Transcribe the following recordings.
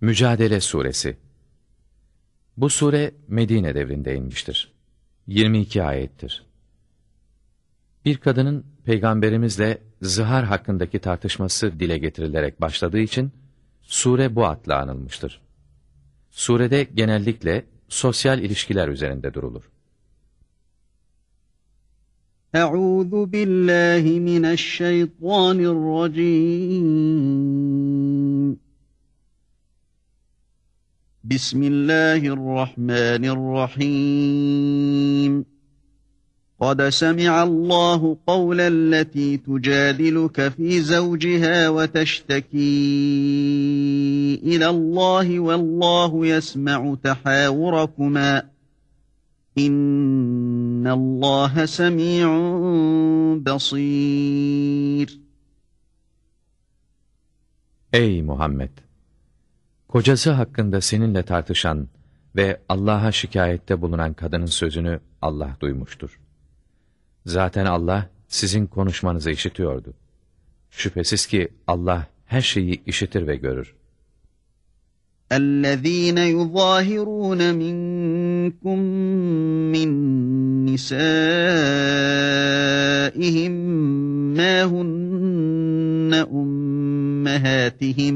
Mücadele Suresi Bu sure Medine devrinde inmiştir. 22 ayettir. Bir kadının peygamberimizle zihar hakkındaki tartışması dile getirilerek başladığı için sure bu adla anılmıştır. Surede genellikle sosyal ilişkiler üzerinde durulur. Euzu billahi mineşşeytanirracim. Bismillahirrahmanirrahim. قد سمع الله قول التي تجادلك في زوجها وتشتكي إلى الله والله يسمع تحاوركما إن الله سميع بصير Ey Muhammed! Kocası hakkında seninle tartışan ve Allah'a şikayette bulunan kadının sözünü Allah duymuştur. Zaten Allah sizin konuşmanızı işitiyordu. Şüphesiz ki Allah her şeyi işitir ve görür. اَلَّذ۪ينَ يُظَاهِرُونَ مِنْكُمْ مِنْ نِسَائِهِمْ مَا هُنَّ أُمَّهَاتِهِمْ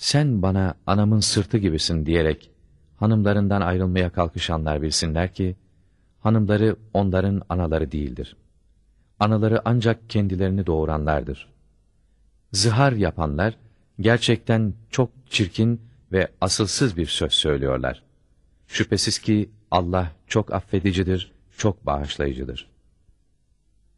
sen bana anamın sırtı gibisin diyerek hanımlarından ayrılmaya kalkışanlar bilsinler ki, hanımları onların anaları değildir. Anaları ancak kendilerini doğuranlardır. Zihar yapanlar, gerçekten çok çirkin ve asılsız bir söz söylüyorlar. Şüphesiz ki Allah çok affedicidir, çok bağışlayıcıdır.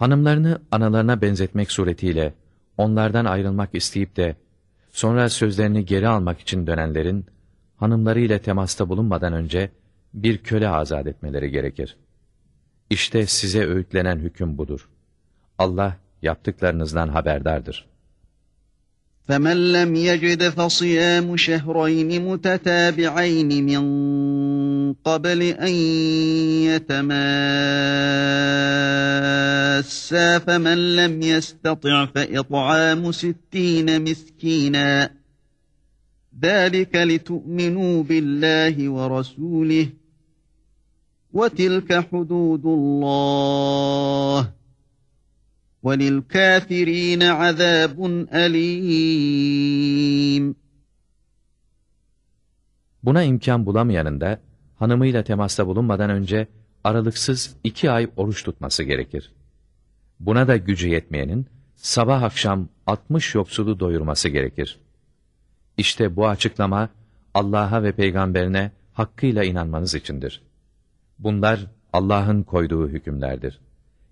Hanımlarını analarına benzetmek suretiyle onlardan ayrılmak isteyip de sonra sözlerini geri almak için dönenlerin hanımlarıyla temasta bulunmadan önce bir köle azat etmeleri gerekir. İşte size öğütlenen hüküm budur. Allah yaptıklarınızdan haberdardır. فَمَنْ لَمْ يَجِدْ فَصِيَامُ شَهْرَيْنِ مُتَتَابِعَيْنِ مِنْ قَبْلِ أَنْ يَتَمَاسَّا فَمَنْ لَمْ يَسْتَطِعْ فَإِطْعَامُ سِتِّينَ مِسْكِينًا ذَلِكَ لِتُؤْمِنُوا بِاللَّهِ وَرَسُولِهِ وَتِلْكَ حُدُودُ اللّٰهِ وَلِلْكَافِر۪ينَ عَذَابٌ أَلِيمٌ Buna imkan bulamayanın da hanımıyla temasta bulunmadan önce aralıksız iki ay oruç tutması gerekir. Buna da gücü yetmeyenin sabah akşam 60 yoksulu doyurması gerekir. İşte bu açıklama Allah'a ve peygamberine hakkıyla inanmanız içindir. Bunlar Allah'ın koyduğu hükümlerdir.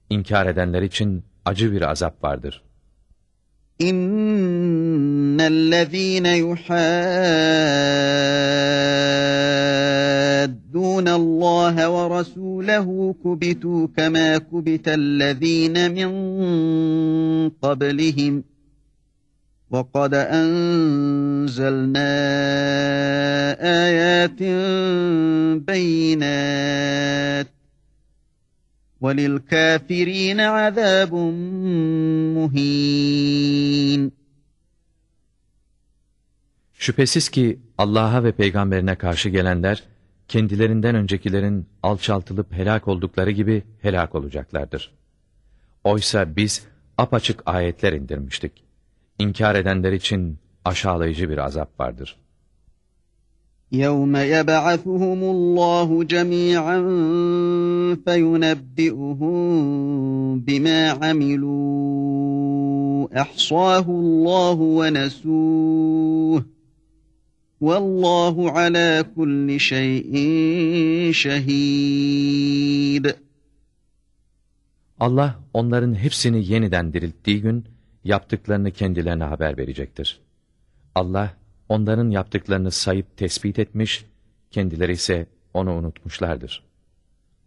İnkar edenler için acı bir azap vardır. İnnellezîne yuhaddûne Allah ve rasûlehu kubitu kemâ kubitellezîne min qablihim. وَقَدْ أَنْزَلْنَا آيَاتٍ بَيِّنَاتٍ وَلِلْكَافِر۪ينَ عَذَابٌ مُه۪ينٌ Şüphesiz ki Allah'a ve peygamberine karşı gelenler, kendilerinden öncekilerin alçaltılıp helak oldukları gibi helak olacaklardır. Oysa biz apaçık ayetler indirmiştik. İnkar edenler için aşağılayıcı bir azap vardır. يَوْمَ يَبْعَثُهُمُ اللّٰهُ جَمِيعًا فَيُنَبِّئُهُم بِمَا عَمِلُوا اَحْصَاهُ اللّٰهُ وَنَسُوهُ Vallahu ala kulli şeyin şehid. Allah onların hepsini yeniden dirilttiği gün yaptıklarını kendilerine haber verecektir. Allah onların yaptıklarını sayıp tespit etmiş, kendileri ise onu unutmuşlardır.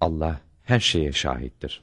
Allah her şeye şahittir.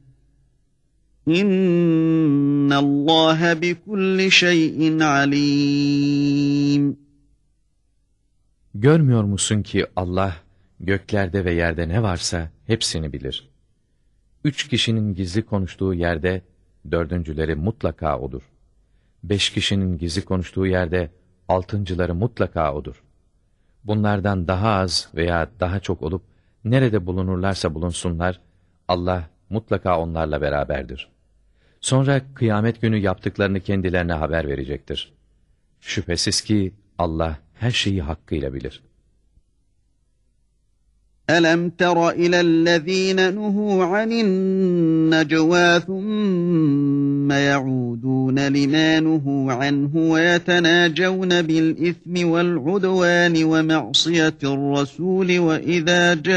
İnna Allah bi kulli şeyin alim. Görmüyor musun ki Allah göklerde ve yerde ne varsa hepsini bilir. Üç kişinin gizli konuştuğu yerde dördüncüleri mutlaka odur. Beş kişinin gizli konuştuğu yerde altıncıları mutlaka odur. Bunlardan daha az veya daha çok olup nerede bulunurlarsa bulunsunlar Allah mutlaka onlarla beraberdir. Sonra kıyamet günü yaptıklarını kendilerine haber verecektir. Şüphesiz ki Allah her şeyi hakkıyla bilir. أَلَمْ تَرَ إِلَى الَّذ۪ينَ نُهُوا عَنِ النَّجْوَى ثُمَّ يَعُودُونَ لِمَا نُهُوا عَنْهُ وَيَتَنَاجَوْنَ بِالْإِثْمِ وَالْعُدْوَانِ وَمَعْصِيَةِ الرَّسُولِ وَإِذَا جَاءُوكَ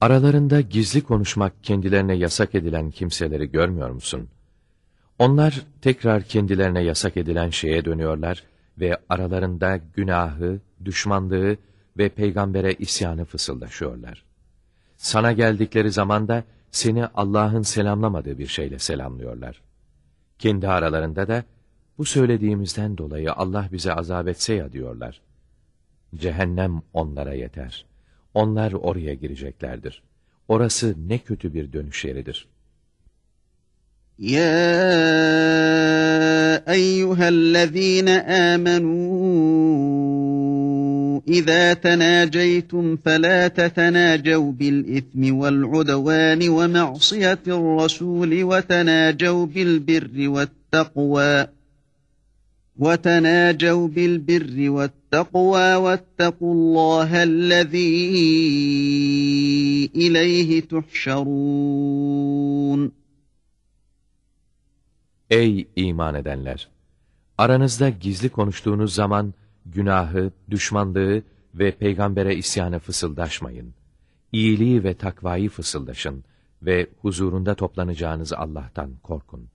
Aralarında gizli konuşmak kendilerine yasak edilen kimseleri görmüyor musun? Onlar tekrar kendilerine yasak edilen şeye dönüyorlar ve aralarında günahı, düşmanlığı ve peygambere isyanı fısıldaşıyorlar. Sana geldikleri zaman da seni Allah'ın selamlamadığı bir şeyle selamlıyorlar. Kendi aralarında da bu söylediğimizden dolayı Allah bize azap etse ya diyorlar. Cehennem onlara yeter.'' onlar oraya gireceklerdir. Orası ne kötü bir dönüş yeridir. Ya eyyühellezîne âmenû İzâ tenâceytum felâ tetenâcev bil ismi vel udvâni ve ma'siyetir rasûli ve tenâcev bil birri ve takvâ. وَتَنَاجَوْا بِالْبِرِّ وَالتَّقْوَى وَاتَّقُوا اللّٰهَ الَّذ۪ي اِلَيْهِ تُحْشَرُونَ Ey iman edenler! Aranızda gizli konuştuğunuz zaman günahı, düşmanlığı ve peygambere isyanı fısıldaşmayın. İyiliği ve takvayı fısıldaşın ve huzurunda toplanacağınız Allah'tan korkun.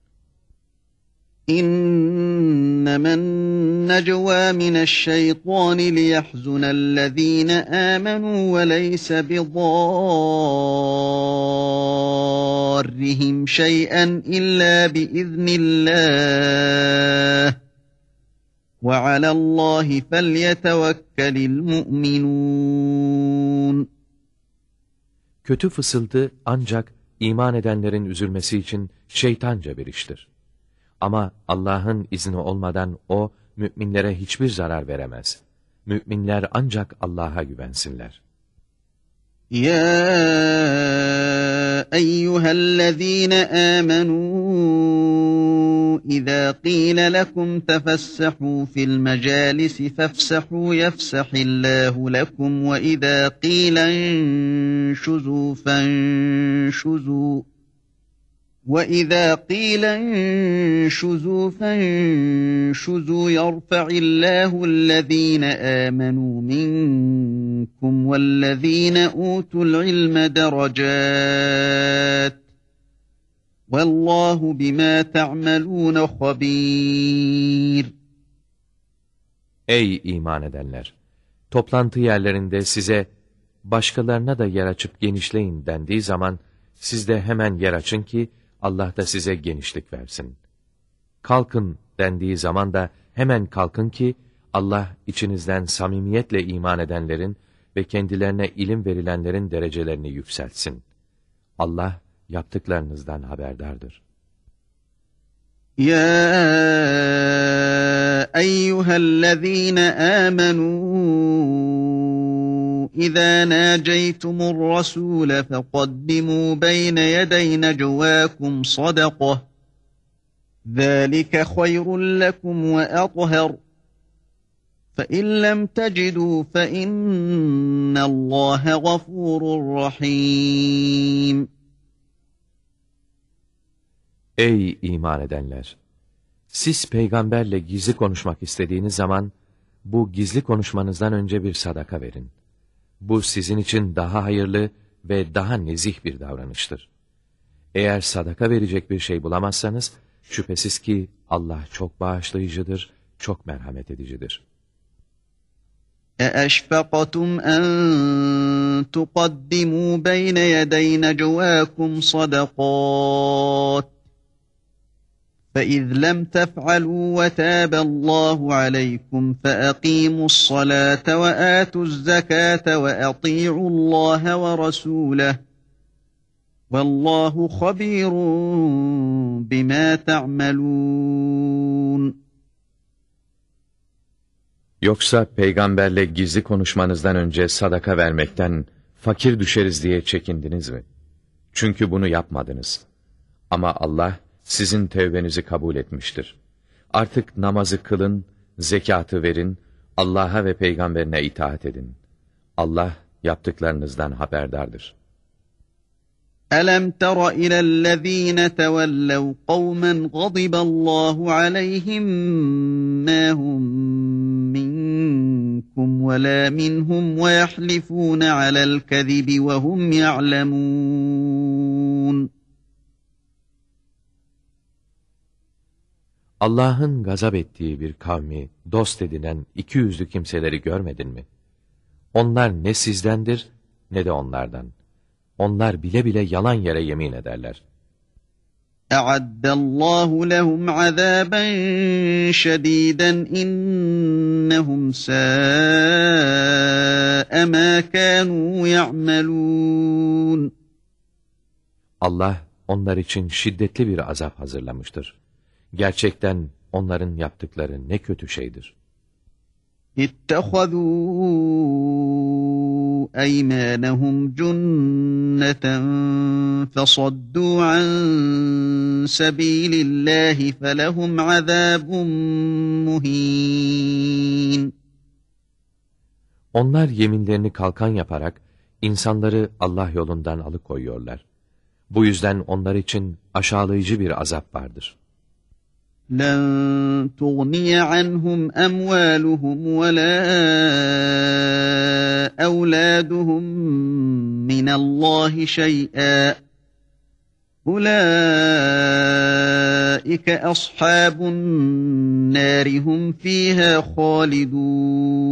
İnnemâ necvâ mineşşeytâni liyahzunellezîne âmenû ve leyse bidârrihim şey'en illâ biiznillâh. Ve alallâhi felyetevekkelil mu'minûn. Kötü fısıldı ancak iman edenlerin üzülmesi için şeytanca bir iştir. Ama Allah'ın izni olmadan o, müminlere hiçbir zarar veremez. Müminler ancak Allah'a güvensinler. Ya eyyühellezîne âmenû İzâ qîle lekum tefessahû fil mecâlisi fefsahû yefsahillâhu lekum ve izâ qîlen şuzû fenşuzû. وَإِذَا قِيلَ انشُزُوا فَانشُزُوا يَرْفَعِ اللّٰهُ الَّذ۪ينَ آمَنُوا مِنْكُمْ وَالَّذ۪ينَ أُوتُوا الْعِلْمَ دَرَجَاتٍ وَاللّٰهُ بِمَا تَعْمَلُونَ خَب۪يرٌ Ey iman edenler! Toplantı yerlerinde size başkalarına da yer açıp genişleyin dendiği zaman siz de hemen yer açın ki Allah da size genişlik versin. Kalkın dendiği zaman da hemen kalkın ki Allah içinizden samimiyetle iman edenlerin ve kendilerine ilim verilenlerin derecelerini yükseltsin. Allah yaptıklarınızdan haberdardır. Ya eyyühellezîne âmenû إذا ناجيتم الرسول فقدموا بين يدي نجواكم صدقة ذلك خير لكم وأطهر فإن لم تجدوا فإن الله غفور رحيم Ey iman edenler! Siz peygamberle gizli konuşmak istediğiniz zaman, bu gizli konuşmanızdan önce bir sadaka verin. Bu sizin için daha hayırlı ve daha nezih bir davranıştır. Eğer sadaka verecek bir şey bulamazsanız, şüphesiz ki Allah çok bağışlayıcıdır, çok merhamet edicidir. أَأَشْفَقْتُمْ أَنْ تُقَدِّمُوا بَيْنَ يَدَيْ نَجْوَاكُمْ صَدَقَاتٍ فَإِذْ لَمْ تَفْعَلُوا وَتَابَ اللّٰهُ عَلَيْكُمْ فَأَقِيمُوا الصَّلَاةَ وَآتُوا الزَّكَاةَ وَأَطِيعُوا اللّٰهَ وَرَسُولَهُ وَاللّٰهُ خَب۪يرٌ بِمَا تَعْمَلُونَ Yoksa peygamberle gizli konuşmanızdan önce sadaka vermekten fakir düşeriz diye çekindiniz mi? Çünkü bunu yapmadınız. Ama Allah, sizin tevbenizi kabul etmiştir. Artık namazı kılın, zekatı verin, Allah'a ve peygamberine itaat edin. Allah yaptıklarınızdan haberdardır. أَلَمْ تَرَ إِلَى الَّذ۪ينَ تَوَلَّوْا قَوْمًا غَضِبَ اللّٰهُ عَلَيْهِمْ مَا هُمْ مِنْكُمْ وَلَا مِنْهُمْ وَيَحْلِفُونَ عَلَى الْكَذِبِ وَهُمْ يَعْلَمُونَ Allah'ın gazap ettiği bir kavmi dost edinen iki yüzlü kimseleri görmedin mi? Onlar ne sizdendir ne de onlardan. Onlar bile bile yalan yere yemin ederler. اَعَدَّ اللّٰهُ لَهُمْ عَذَابًا شَد۪يدًا اِنَّهُمْ سَاءَ مَا كَانُوا يَعْمَلُونَ Allah onlar için şiddetli bir azap hazırlamıştır. Gerçekten onların yaptıkları ne kötü şeydir. اتخذوا أيمانهم جنة فصدوا عن سبيل الله فلهم عذاب مهين Onlar yeminlerini kalkan yaparak insanları Allah yolundan alıkoyuyorlar. Bu yüzden onlar için aşağılayıcı bir azap vardır. لن تغني عنهم أموالهم ولا أولادهم من الله شيئا أولئك أصحاب النار هم فيها خالدون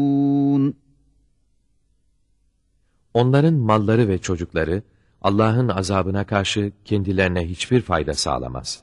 Onların malları ve çocukları Allah'ın azabına karşı kendilerine hiçbir fayda sağlamaz.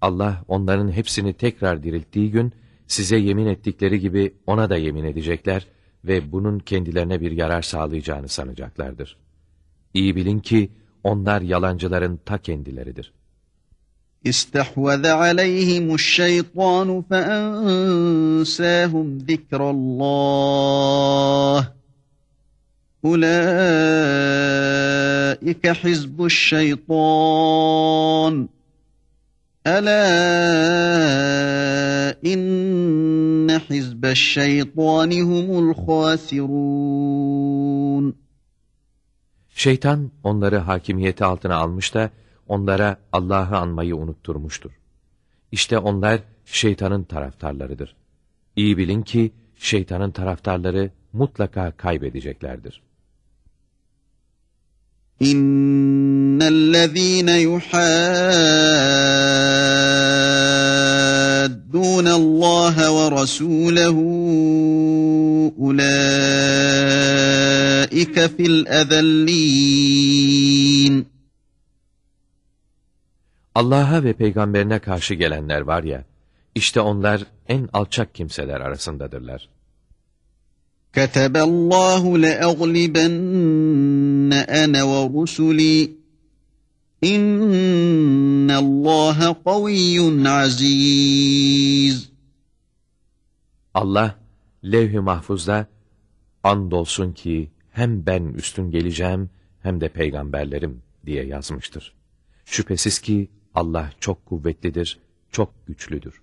Allah onların hepsini tekrar dirilttiği gün size yemin ettikleri gibi ona da yemin edecekler ve bunun kendilerine bir yarar sağlayacağını sanacaklardır. İyi bilin ki onlar yalancıların ta kendileridir. İstehvez aleyhimuş şeytanu feensahum zikrallah. Ulaike hizbuş şeytan. Ela inne hizbeş şeytani hasirun. Şeytan onları hakimiyeti altına almış da onlara Allah'ı anmayı unutturmuştur. İşte onlar şeytanın taraftarlarıdır. İyi bilin ki şeytanın taraftarları mutlaka kaybedeceklerdir. İnnellezîne yuhaddûne Allâhe ve rasûlehu ulâike fil ezellîn. Allah'a ve peygamberine karşı gelenler var ya, işte onlar en alçak kimseler arasındadırlar. Keteballahu le'aglibenne ene ve rusuli. İnnallaha kaviyyun aziz. Allah levh-i mahfuzda andolsun ki hem ben üstün geleceğim hem de peygamberlerim diye yazmıştır. Şüphesiz ki Allah çok kuvvetlidir, çok güçlüdür.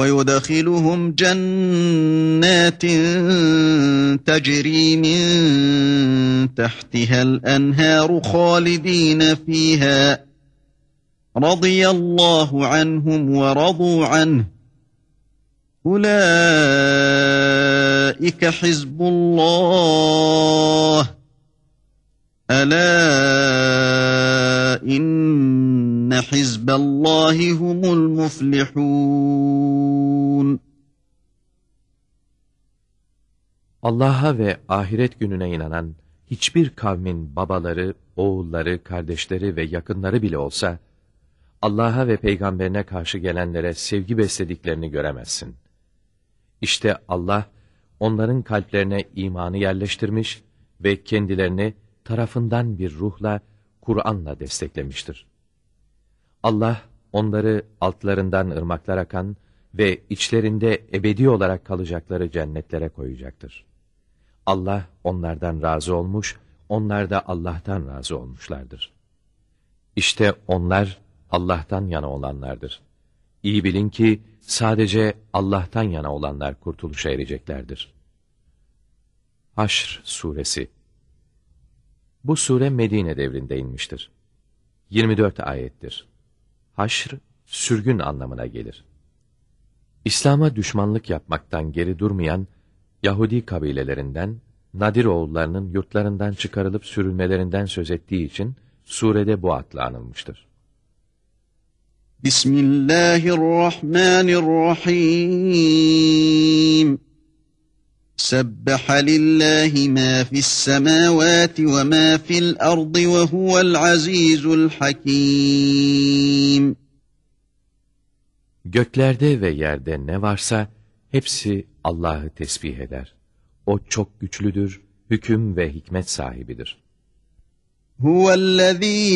ويدخلهم جنات تجري من تحتها الأنهار خالدين فيها. رضي الله عنهم ورضوا عنه. أولئك حزب الله. ألا إن inne hizballahi humul muflihun. Allah'a ve ahiret gününe inanan hiçbir kavmin babaları, oğulları, kardeşleri ve yakınları bile olsa, Allah'a ve peygamberine karşı gelenlere sevgi beslediklerini göremezsin. İşte Allah, onların kalplerine imanı yerleştirmiş ve kendilerini tarafından bir ruhla, Kur'an'la desteklemiştir. Allah, onları altlarından ırmaklar akan ve içlerinde ebedi olarak kalacakları cennetlere koyacaktır. Allah onlardan razı olmuş, onlar da Allah'tan razı olmuşlardır. İşte onlar Allah'tan yana olanlardır. İyi bilin ki sadece Allah'tan yana olanlar kurtuluşa ereceklerdir. Haşr Suresi Bu sure Medine devrinde inmiştir. 24 ayettir. Haşr, sürgün anlamına gelir. İslam'a düşmanlık yapmaktan geri durmayan Yahudi kabilelerinden, Nadir oğullarının yurtlarından çıkarılıp sürülmelerinden söz ettiği için surede bu adla anılmıştır. Bismillahirrahmanirrahim. Sebbaha lillahi ma fis semavati ve ma fil ardı ve huvel azizul hakim. Göklerde ve yerde ne varsa hepsi Allah'ı tesbih eder. O çok güçlüdür, hüküm ve hikmet sahibidir. هو الذي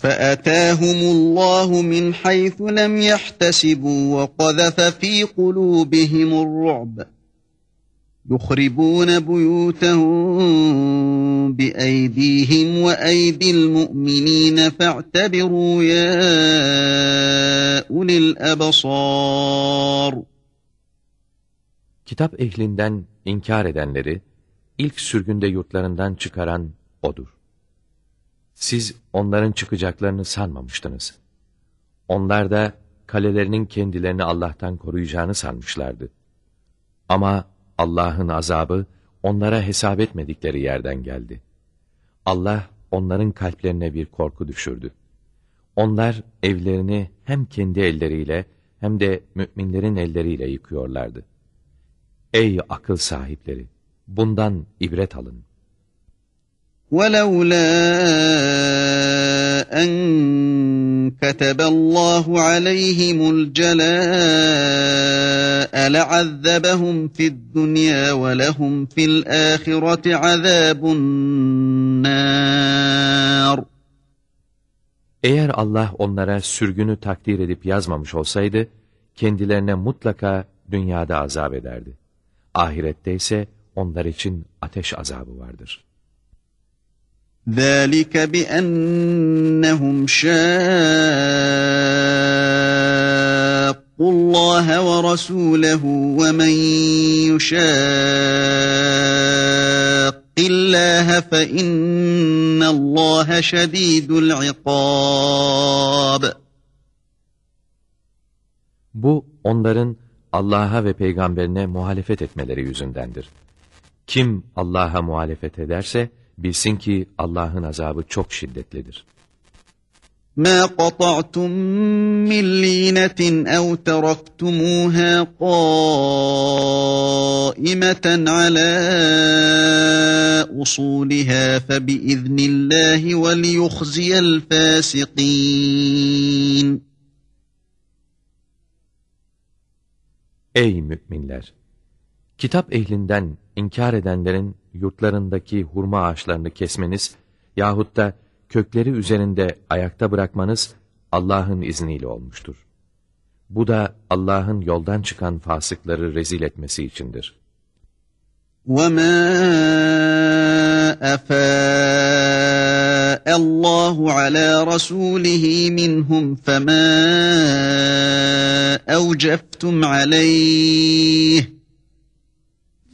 فأتاهم الله من حيث لم يحتسبوا وقذف في قلوبهم الرعب يخربون بيوتهم بأيديهم وأيدي المؤمنين فاعتبروا يا أولي الأبصار Kitap ehlinden inkar edenleri ilk sürgünde yurtlarından çıkaran O'dur. Siz onların çıkacaklarını sanmamıştınız. Onlar da kalelerinin kendilerini Allah'tan koruyacağını sanmışlardı. Ama Allah'ın azabı onlara hesap etmedikleri yerden geldi. Allah onların kalplerine bir korku düşürdü. Onlar evlerini hem kendi elleriyle hem de müminlerin elleriyle yıkıyorlardı. Ey akıl sahipleri! Bundan ibret alın. ولولا أن كتب الله عليهم الجلاء لعذبهم في الدنيا ولهم في الآخرة عذاب النار Eğer Allah onlara sürgünü takdir edip yazmamış olsaydı, kendilerine mutlaka dünyada azap ederdi. Ahirette ise onlar için ateş azabı vardır. ذَٰلِكَ بِأَنَّهُمْ شَاقُّوا اللّٰهَ وَرَسُولَهُ وَمَنْ يُشَاقِّ اللّٰهَ فَإِنَّ اللّٰهَ شَد۪يدُ الْعِقَابِ Bu onların Allah'a ve peygamberine muhalefet etmeleri yüzündendir. Kim Allah'a muhalefet ederse bilsin ki Allah'ın azabı çok şiddetlidir. مَا قَطَعْتُم مِّن لِّينَةٍ أَوْ تَرَكْتُمُوهَا قَائِمَةً عَلَىٰ أُصُولِهَا فَبِإِذْنِ اللّٰهِ وَلِيُخْزِيَ الْفَاسِقِينَ Ey müminler! Kitap ehlinden inkar edenlerin yurtlarındaki hurma ağaçlarını kesmeniz yahut da kökleri üzerinde ayakta bırakmanız Allah'ın izniyle olmuştur. Bu da Allah'ın yoldan çıkan fasıkları rezil etmesi içindir. وَمَا أَفَاءَ اللّٰهُ عَلَى رَسُولِهِ مِنْهُمْ فَمَا أَوْجَفْتُمْ عَلَيْهِ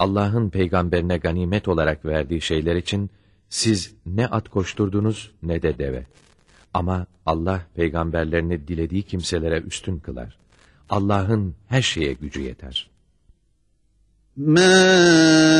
Allah'ın peygamberine ganimet olarak verdiği şeyler için siz ne at koşturdunuz ne de deve. Ama Allah peygamberlerini dilediği kimselere üstün kılar. Allah'ın her şeye gücü yeter. مَا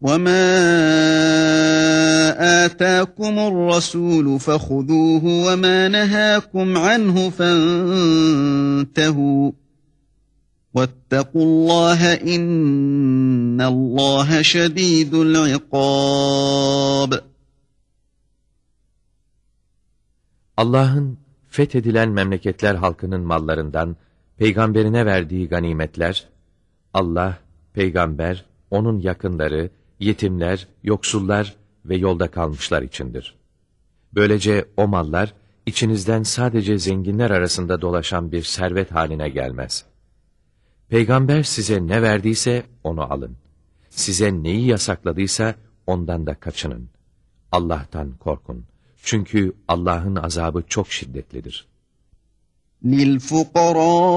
وَمَا آتَاكُمُ الرَّسُولُ فَخُذُوهُ وَمَا نَهَاكُمْ عَنْهُ فَانْتَهُوا وَاتَّقُوا اللّٰهَ اِنَّ اللّٰهَ شَد۪يدُ الْعِقَابِ Allah'ın fethedilen memleketler halkının mallarından peygamberine verdiği ganimetler, Allah, peygamber, onun yakınları, yetimler, yoksullar ve yolda kalmışlar içindir. Böylece o mallar, içinizden sadece zenginler arasında dolaşan bir servet haline gelmez. Peygamber size ne verdiyse onu alın. Size neyi yasakladıysa ondan da kaçının. Allah'tan korkun. Çünkü Allah'ın azabı çok şiddetlidir. للفقراء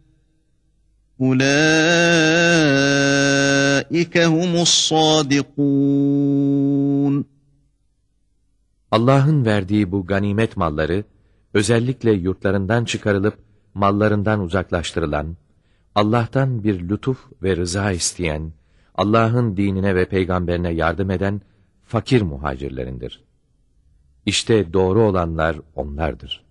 Ulaike humus. Allah'ın verdiği bu ganimet malları özellikle yurtlarından çıkarılıp mallarından uzaklaştırılan, Allah'tan bir lütuf ve rıza isteyen, Allah'ın dinine ve peygamberine yardım eden fakir muhacirlerindir. İşte doğru olanlar onlardır.''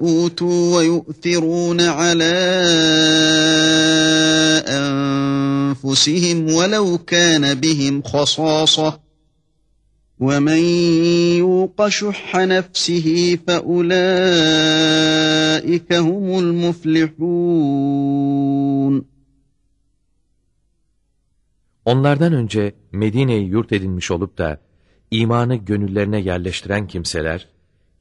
أُوتُوا وَيُؤْثِرُونَ عَلَى أَنفُسِهِمْ وَلَوْ كَانَ بِهِمْ خَصَاصَةٌ وَمَنْ يُوقَ شُحَّ نَفْسِهِ فَأُولَٰئِكَ هُمُ الْمُفْلِحُونَ Onlardan önce Medine'yi yurt edinmiş olup da imanı gönüllerine yerleştiren kimseler,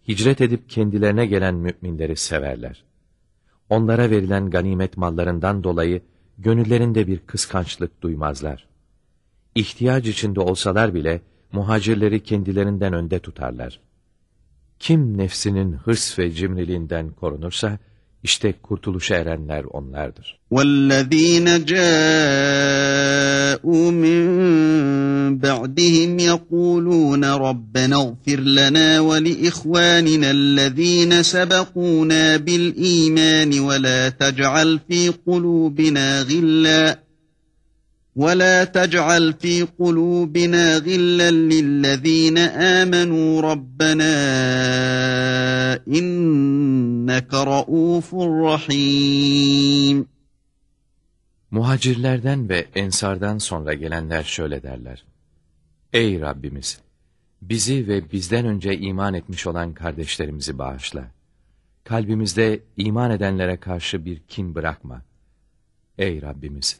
hicret edip kendilerine gelen müminleri severler. Onlara verilen ganimet mallarından dolayı gönüllerinde bir kıskançlık duymazlar. İhtiyaç içinde olsalar bile muhacirleri kendilerinden önde tutarlar. Kim nefsinin hırs ve cimriliğinden korunursa, işte kurtuluşa erenler onlardır. وَالَّذ۪ينَ جَاءُوا مِنْ بَعْدِهِمْ يَقُولُونَ رَبَّنَا اغْفِرْ لَنَا وَلِإِخْوَانِنَا الَّذ۪ينَ سَبَقُونَا بِالْإِيمَانِ وَلَا تَجْعَلْ فِي قُلُوبِنَا غِلًّا وَلَا تَجْعَلْ فِي قُلُوبِنَا غِلًّا لِلَّذ۪ينَ آمَنُوا رَبَّنَا اِنَّكَ رَؤُوفٌ رَحِيمٌ Muhacirlerden ve ensardan sonra gelenler şöyle derler. Ey Rabbimiz! Bizi ve bizden önce iman etmiş olan kardeşlerimizi bağışla. Kalbimizde iman edenlere karşı bir kin bırakma. Ey Rabbimiz!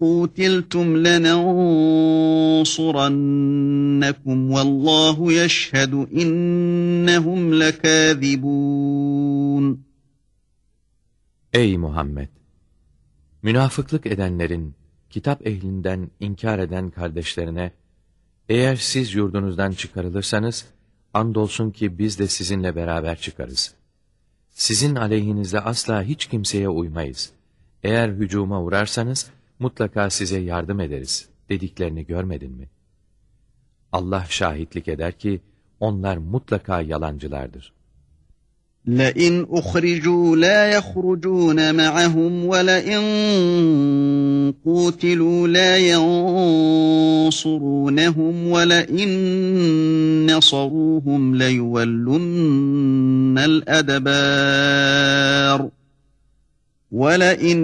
قُوتِلْتُمْ لَنَنْصُرَنَّكُمْ وَاللّٰهُ يَشْهَدُ اِنَّهُمْ لَكَاذِبُونَ Ey Muhammed! Münafıklık edenlerin, kitap ehlinden inkar eden kardeşlerine, eğer siz yurdunuzdan çıkarılırsanız, andolsun ki biz de sizinle beraber çıkarız. Sizin aleyhinizde asla hiç kimseye uymayız. Eğer hücuma uğrarsanız, mutlaka size yardım ederiz dediklerini görmedin mi? Allah şahitlik eder ki, onlar mutlaka yalancılardır. لئن أخرجوا لا يخرجون معهم ولئن قوتلوا لا ينصرونهم ولئن نصروهم ليولن الأدبار وَلَئِنْ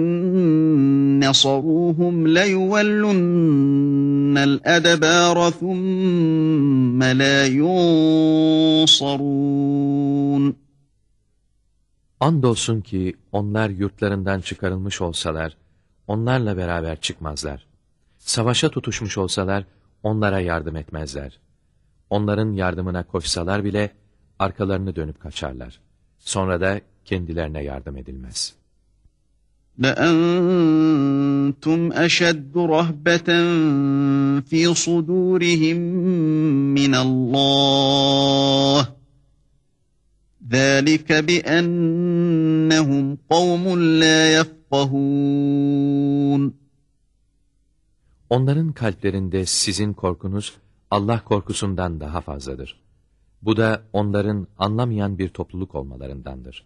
نَصَرُوهُمْ لَيُوَلُّنَّ الْأَدْبَارَ ثُمَّ لَا يُنصَرُونَ Andolsun ki onlar yurtlarından çıkarılmış olsalar, onlarla beraber çıkmazlar. Savaşa tutuşmuş olsalar, onlara yardım etmezler. Onların yardımına koşsalar bile, arkalarını dönüp kaçarlar. Sonra da kendilerine yardım edilmez. لَأَنْتُمْ أَشَدُّ رَهْبَةً فِي صُدُورِهِمْ مِنَ اللّٰهِ ذَٰلِكَ بِأَنَّهُمْ قَوْمٌ لَا يَفْقَهُونَ Onların kalplerinde sizin korkunuz Allah korkusundan daha fazladır. Bu da onların anlamayan bir topluluk olmalarındandır.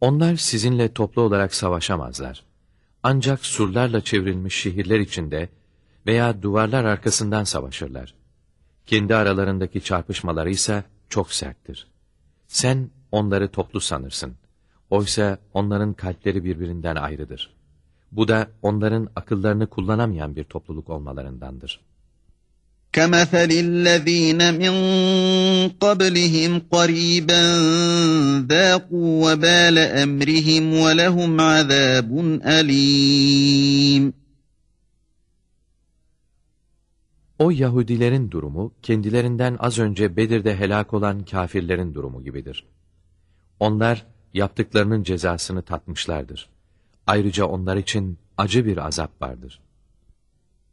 Onlar sizinle toplu olarak savaşamazlar. Ancak surlarla çevrilmiş şehirler içinde veya duvarlar arkasından savaşırlar. Kendi aralarındaki çarpışmaları ise çok serttir. Sen onları toplu sanırsın. Oysa onların kalpleri birbirinden ayrıdır. Bu da onların akıllarını kullanamayan bir topluluk olmalarındandır. كمثل الذين من قبلهم قريبا ذاقوا وبال أمرهم ولهم عذاب أليم O Yahudilerin durumu, kendilerinden az önce Bedir'de helak olan kafirlerin durumu gibidir. Onlar, yaptıklarının cezasını tatmışlardır. Ayrıca onlar için acı bir azap vardır.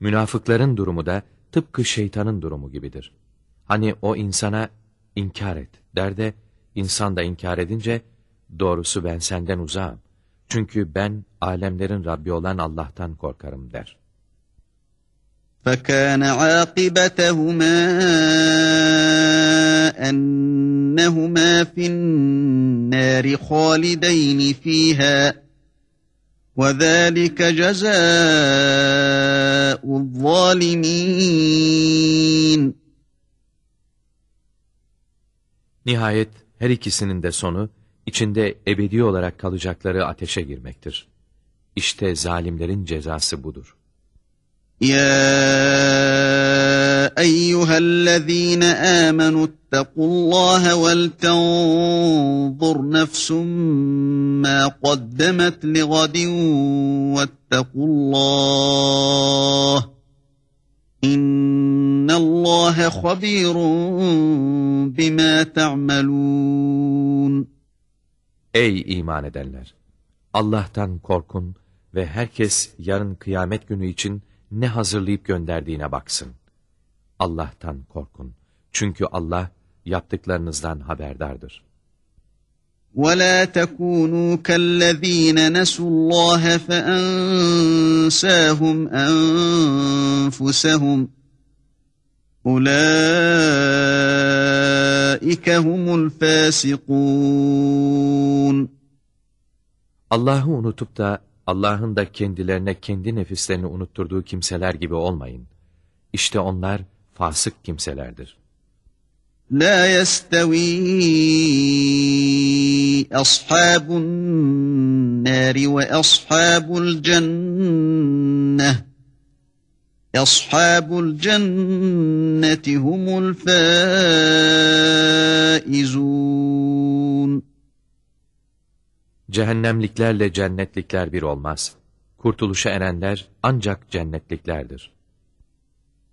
Münafıkların durumu da tıpkı şeytanın durumu gibidir. Hani o insana inkar et der de insan da inkar edince doğrusu ben senden uzağım. Çünkü ben alemlerin Rabbi olan Allah'tan korkarım der. فَكَانَ عَاقِبَتَهُمَا أَنَّهُمَا فِي النَّارِ خَالِدَيْنِ فِيهَا وَذَٰلِكَ جَزَاءُ الظَّالِمِينَ Nihayet her ikisinin de sonu içinde ebedi olarak kalacakları ateşe girmektir. İşte zalimlerin cezası budur. يا أيها الذين آمنوا اتقوا الله ولتنظر نفس ما قدمت لغد واتقوا الله إن الله خبير بما تعملون Ey iman edenler! Allah'tan korkun ve herkes yarın kıyamet günü için ne hazırlayıp gönderdiğine baksın. Allah'tan korkun. Çünkü Allah yaptıklarınızdan haberdardır. ولا تكونوا كالذين نسوا الله فأنساهم أنفسهم أولئك هم الفاسقون Allah'ı unutup da Allah'ın da kendilerine kendi nefislerini unutturduğu kimseler gibi olmayın. İşte onlar fasık kimselerdir. La yestevi ashabun nari ve ashabul cenneh. Ashabul cenneti humul faizun. Cehennemliklerle cennetlikler bir olmaz. Kurtuluşa erenler ancak cennetliklerdir.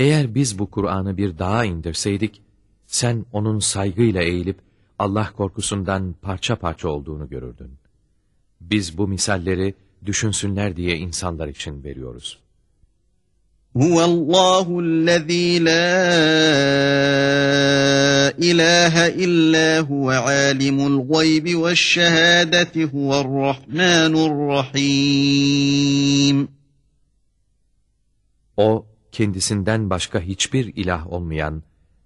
Eğer biz bu Kur'an'ı bir dağa indirseydik, sen onun saygıyla eğilip Allah korkusundan parça parça olduğunu görürdün. Biz bu misalleri düşünsünler diye insanlar için veriyoruz. Huvallahu'llezî lâ ilâhe illâ huve âlimul gaybi veşşehâdeti huverrahmânurrahîm. O kendisinden başka hiçbir ilah olmayan,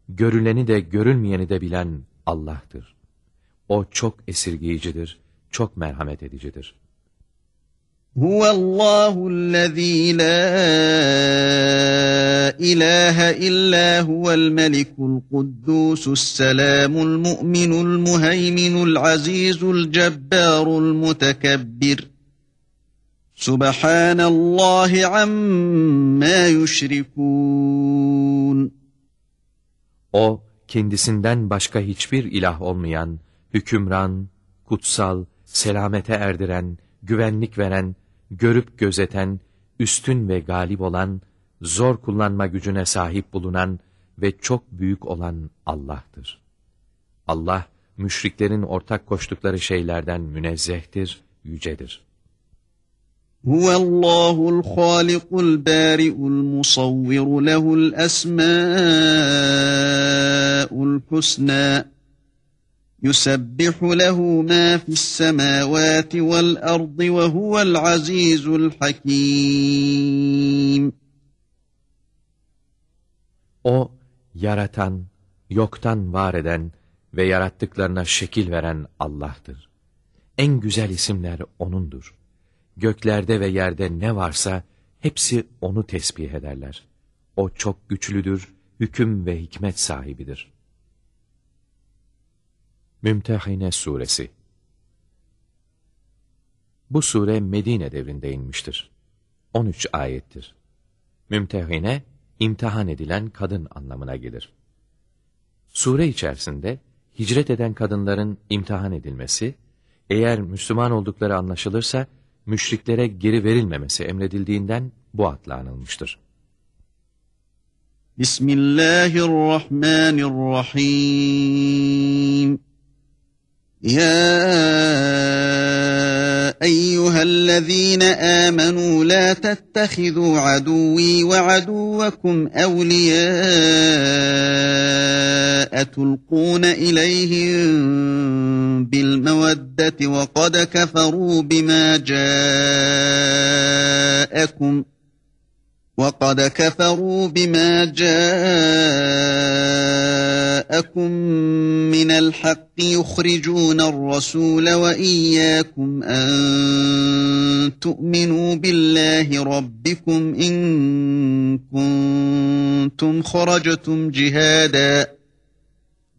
görüleni de görülmeyeni de bilen Allah'tır. O çok esirgeyicidir, çok merhamet edicidir. Huvallahüllezî la ilahe illa huvel melikul kuddusus selamul mu'minul muheyminul azizul cebbarul mutekebbir. Subhanallahi amma yüşrikûn. O, kendisinden başka hiçbir ilah olmayan, hükümran, kutsal, selamete erdiren, güvenlik veren, görüp gözeten, üstün ve galip olan, zor kullanma gücüne sahip bulunan ve çok büyük olan Allah'tır. Allah, müşriklerin ortak koştukları şeylerden münezzehtir, yücedir. Huvallahu al-Halikul Bari'ul Musawwir lehul Esmaul Husna Yusabbihu lehu ma fi's semawati vel ardı ve huvel azizul hakim O yaratan, yoktan var eden ve yarattıklarına şekil veren Allah'tır. En güzel isimler O'nundur. Göklerde ve yerde ne varsa hepsi O'nu tesbih ederler. O çok güçlüdür, hüküm ve hikmet sahibidir. Mümtehine Suresi Bu sure Medine devrinde inmiştir. 13 ayettir. Mümtehine, imtihan edilen kadın anlamına gelir. Sure içerisinde hicret eden kadınların imtihan edilmesi, eğer Müslüman oldukları anlaşılırsa, müşriklere geri verilmemesi emredildiğinden bu adla anılmıştır. Bismillahirrahmanirrahim. يا ايها الذين امنوا لا تتخذوا عدوي وعدوكم اولياء تلقون اليهم بالموده وقد كفروا بما جاءكم وقد كفروا بما جاءكم من الحق يخرجون الرسول وإياكم أن تؤمنوا بالله ربكم إن كنتم خرجتم جهادا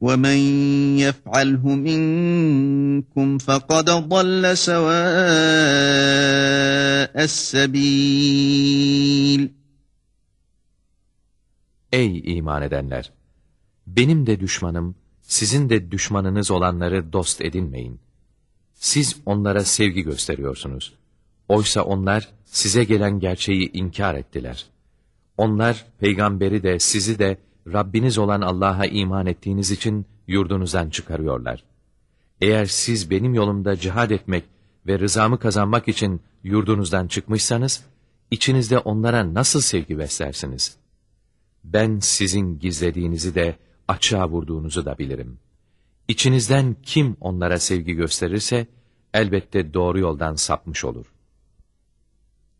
وَمَنْ يَفْعَلْهُ مِنْكُمْ فَقَدْ ضَلَّ سَوَاءَ السَّبِيلِ Ey iman edenler! Benim de düşmanım, sizin de düşmanınız olanları dost edinmeyin. Siz onlara sevgi gösteriyorsunuz. Oysa onlar size gelen gerçeği inkar ettiler. Onlar peygamberi de sizi de Rabbiniz olan Allah'a iman ettiğiniz için yurdunuzdan çıkarıyorlar. Eğer siz benim yolumda cihad etmek ve rızamı kazanmak için yurdunuzdan çıkmışsanız, içinizde onlara nasıl sevgi beslersiniz? Ben sizin gizlediğinizi de, açığa vurduğunuzu da bilirim. İçinizden kim onlara sevgi gösterirse, elbette doğru yoldan sapmış olur.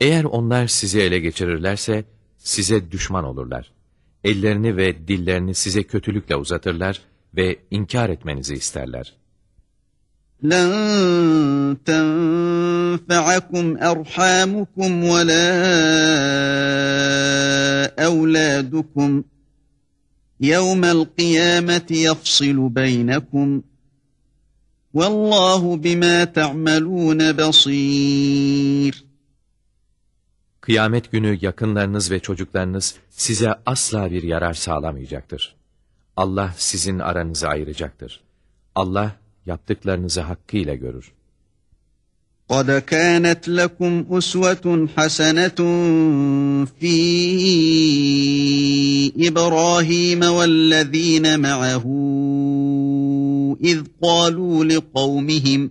Eğer onlar sizi ele geçirirlerse, size düşman olurlar. Ellerini ve dillerini size kötülükle uzatırlar ve inkar etmenizi isterler. لن تنفعكم أرحامكم ولا أولادكم يوم القيامة يفصل بينكم والله بما تعملون بصير Kıyamet günü yakınlarınız ve çocuklarınız size asla bir yarar sağlamayacaktır. Allah sizin aranızı ayıracaktır. Allah yaptıklarınızı hakkıyla görür. قد كانت لكم أسوة حسنة في إبراهيم والذين معه إذ قالوا لقومهم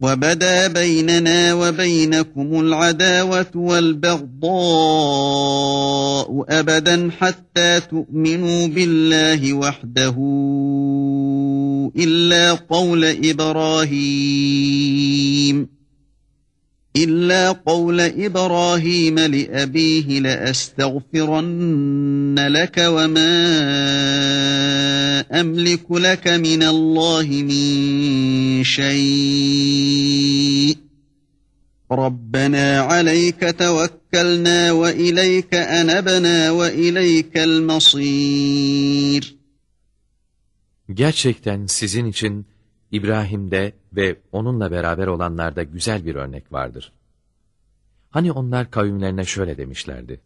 وبدا بيننا وبينكم العداوة والبغضاء أبدا حتى تؤمنوا بالله وحده إلا قول إبراهيم. إلا قول إبراهيم لأبيه لأستغفرن لك وما أملك لك من الله من شيء. ربنا عليك توكلنا وإليك أنبنا وإليك المصير. Gerçekten sizin için İbrahim'de ve onunla beraber olanlarda güzel bir örnek vardır. Hani onlar kavimlerine şöyle demişlerdi.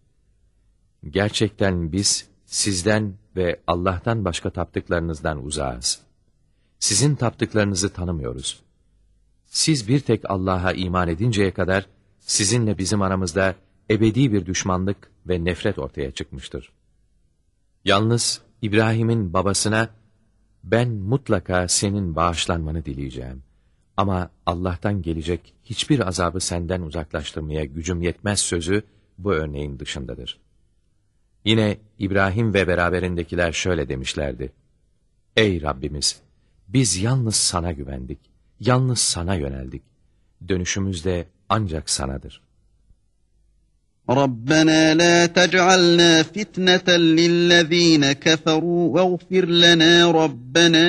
Gerçekten biz sizden ve Allah'tan başka taptıklarınızdan uzağız. Sizin taptıklarınızı tanımıyoruz. Siz bir tek Allah'a iman edinceye kadar sizinle bizim aramızda ebedi bir düşmanlık ve nefret ortaya çıkmıştır. Yalnız İbrahim'in babasına ben mutlaka senin bağışlanmanı dileyeceğim. Ama Allah'tan gelecek hiçbir azabı senden uzaklaştırmaya gücüm yetmez sözü bu örneğin dışındadır. Yine İbrahim ve beraberindekiler şöyle demişlerdi. Ey Rabbimiz! Biz yalnız sana güvendik, yalnız sana yöneldik. Dönüşümüz de ancak sanadır. ربنا لا تجعلنا فتنة للذين كفروا واغفر لنا ربنا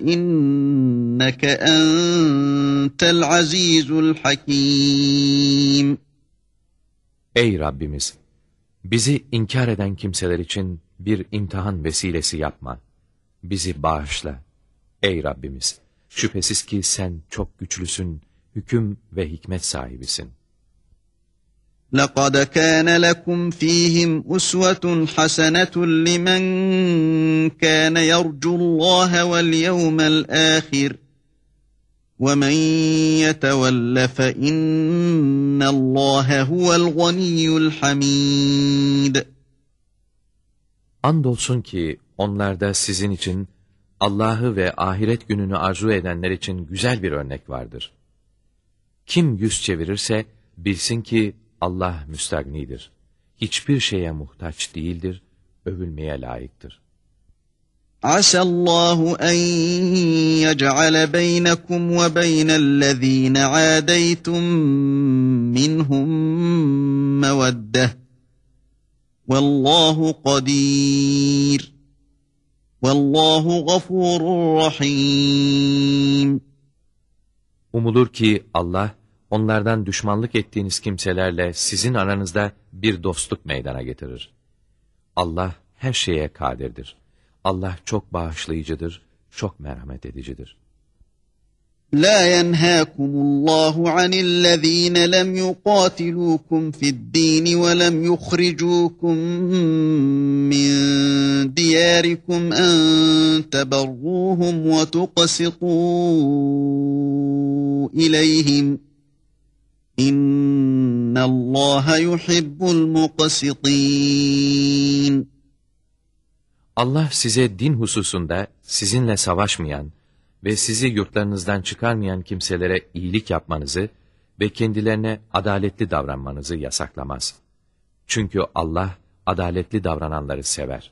إنك أنت العزيز الحكيم Ey Rabbimiz! Bizi inkar eden kimseler için bir imtihan vesilesi yapma. Bizi bağışla. Ey Rabbimiz! Şüphesiz ki sen çok güçlüsün, hüküm ve hikmet sahibisin. لقد كان لكم فيهم أسوة حسنة لمن كان يرجو الله واليوم الآخر ومن يتول فإن الله هو الغني الحميد Andolsun ki onlarda sizin için Allah'ı ve ahiret gününü arzu edenler için güzel bir örnek vardır. Kim yüz çevirirse bilsin ki Allah müstagnidir. Hiçbir şeye muhtaç değildir, övülmeye layıktır. Asallahu en yec'ale beynekum ve beynellezine adeytum minhum meveddeh. Vallahu kadir. Vallahu gafurur rahim. Umulur ki Allah onlardan düşmanlık ettiğiniz kimselerle sizin aranızda bir dostluk meydana getirir. Allah her şeye kadirdir. Allah çok bağışlayıcıdır, çok merhamet edicidir. La yenhâkumullâhu anillezîne lem yuqâtilûkum fid-dîn ve lem yukhrijûkum min diyârikum en teberrûhum ve tuqsitû ileyhim. İnna Allah yuhibbul muqsitin. Allah size din hususunda sizinle savaşmayan ve sizi yurtlarınızdan çıkarmayan kimselere iyilik yapmanızı ve kendilerine adaletli davranmanızı yasaklamaz. Çünkü Allah adaletli davrananları sever.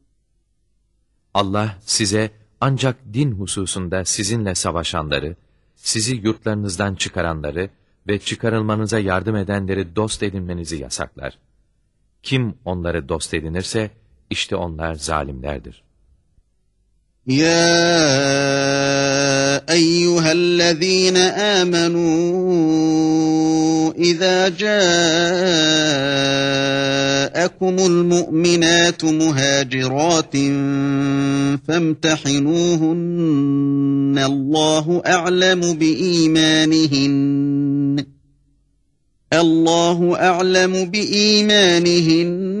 Allah size ancak din hususunda sizinle savaşanları, sizi yurtlarınızdan çıkaranları ve çıkarılmanıza yardım edenleri dost edinmenizi yasaklar. Kim onları dost edinirse, işte onlar zalimlerdir. يا ايها الذين امنوا اذا جاءكم المؤمنات مهاجرات فامتحنوهن الله اعلم بايمانهن الله اعلم بايمانهن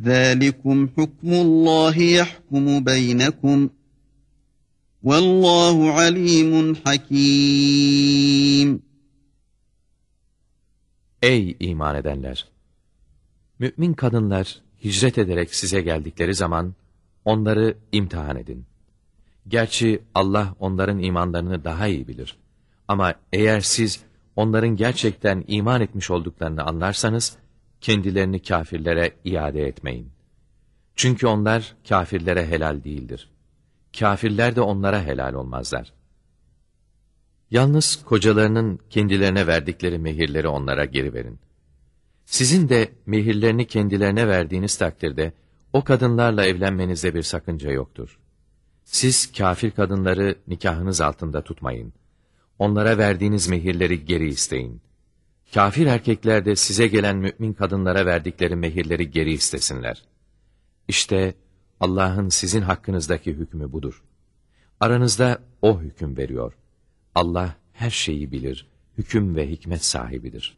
ذلكم حكم الله يحكم بينكم والله عليم حكيم Ey iman edenler! Mümin kadınlar hicret ederek size geldikleri zaman onları imtihan edin. Gerçi Allah onların imanlarını daha iyi bilir. Ama eğer siz onların gerçekten iman etmiş olduklarını anlarsanız, kendilerini kafirlere iade etmeyin. Çünkü onlar kafirlere helal değildir. Kafirler de onlara helal olmazlar. Yalnız kocalarının kendilerine verdikleri mehirleri onlara geri verin. Sizin de mehirlerini kendilerine verdiğiniz takdirde o kadınlarla evlenmenizde bir sakınca yoktur. Siz kafir kadınları nikahınız altında tutmayın. Onlara verdiğiniz mehirleri geri isteyin. Kafir erkekler de size gelen mümin kadınlara verdikleri mehirleri geri istesinler. İşte Allah'ın sizin hakkınızdaki hükmü budur. Aranızda O hüküm veriyor. Allah her şeyi bilir, hüküm ve hikmet sahibidir.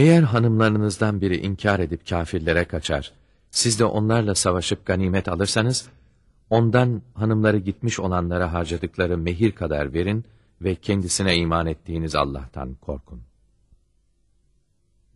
Eğer hanımlarınızdan biri inkar edip kafirlere kaçar, siz de onlarla savaşıp ganimet alırsanız, ondan hanımları gitmiş olanlara harcadıkları mehir kadar verin ve kendisine iman ettiğiniz Allah'tan korkun.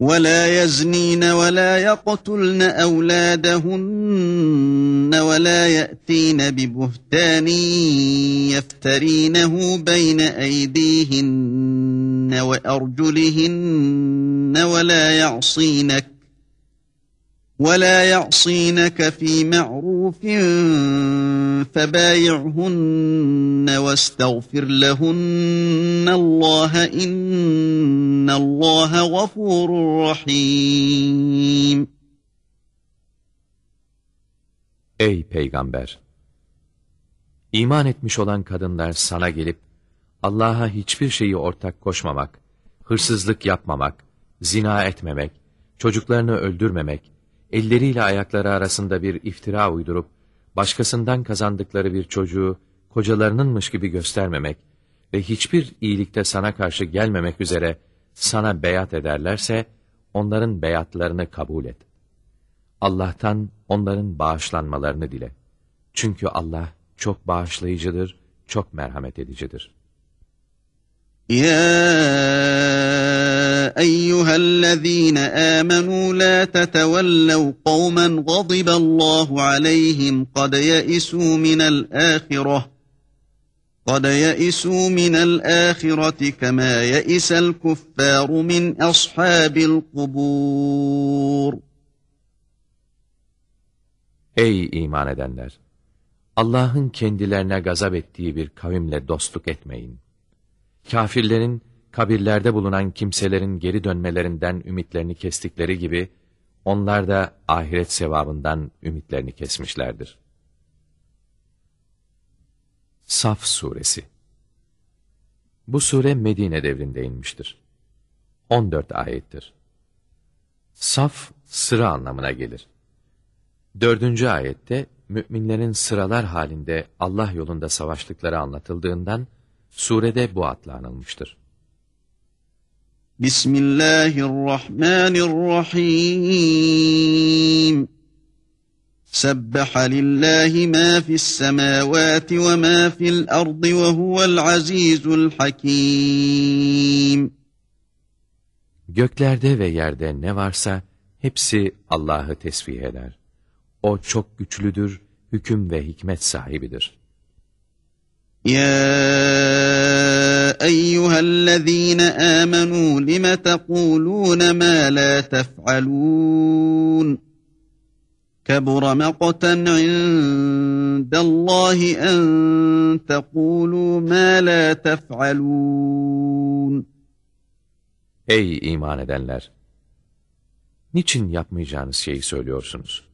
ولا يزنين ولا يقتلن أولادهن ولا يأتين ببهتان يفترينه بين أيديهن وأرجلهن ولا يعصينك ولا يعصينك في معروف فبايعهن واستغفر لهن الله إن الله غفور رحيم Ey peygamber! İman etmiş olan kadınlar sana gelip, Allah'a hiçbir şeyi ortak koşmamak, hırsızlık yapmamak, zina etmemek, çocuklarını öldürmemek, elleriyle ayakları arasında bir iftira uydurup, başkasından kazandıkları bir çocuğu kocalarınınmış gibi göstermemek ve hiçbir iyilikte sana karşı gelmemek üzere sana beyat ederlerse, onların beyatlarını kabul et. Allah'tan onların bağışlanmalarını dile. Çünkü Allah çok bağışlayıcıdır, çok merhamet edicidir. يا أيها الذين آمنوا لا تتولوا قوما غضب الله عليهم قد يئسوا من الآخرة قد يئسوا من الآخرة كما يئس الكفار من أصحاب القبور Ey iman edenler! Allah'ın kendilerine gazap ettiği bir kavimle dostluk etmeyin. Kafirlerin, kabirlerde bulunan kimselerin geri dönmelerinden ümitlerini kestikleri gibi, onlar da ahiret sevabından ümitlerini kesmişlerdir. Saf Suresi Bu sure Medine devrinde inmiştir. 14 ayettir. Saf, sıra anlamına gelir. Dördüncü ayette, müminlerin sıralar halinde Allah yolunda savaştıkları anlatıldığından, surede bu adla anılmıştır. Bismillahirrahmanirrahim. Sebbaha lillahi ma fis semavati ve ma fil ardı ve huvel azizul hakim. Göklerde ve yerde ne varsa hepsi Allah'ı tesbih eder. O çok güçlüdür, hüküm ve hikmet sahibidir. يا أيها الذين آمنوا لم تقولون ما لا تفعلون كبر مقتا عند الله أن تقولوا ما لا تفعلون Ey iman edenler! Niçin yapmayacağınız şeyi söylüyorsunuz?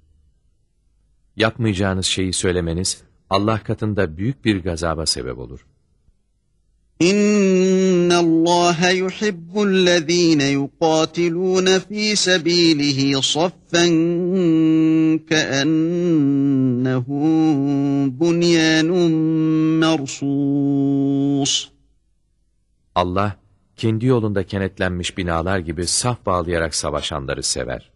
Yapmayacağınız şeyi söylemeniz, Allah katında büyük bir gazaba sebep olur. İnna Allah yuhibbul-lezîne yuqatilûne fî sebîlihi saffen keennehum bunyanun mersûs. Allah, kendi yolunda kenetlenmiş binalar gibi saf bağlayarak savaşanları sever.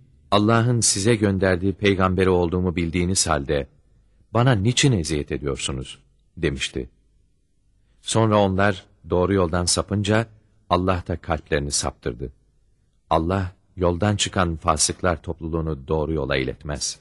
Allah'ın size gönderdiği peygamberi olduğumu bildiğiniz halde, bana niçin eziyet ediyorsunuz? demişti. Sonra onlar doğru yoldan sapınca, Allah da kalplerini saptırdı. Allah, yoldan çıkan fasıklar topluluğunu doğru yola iletmez.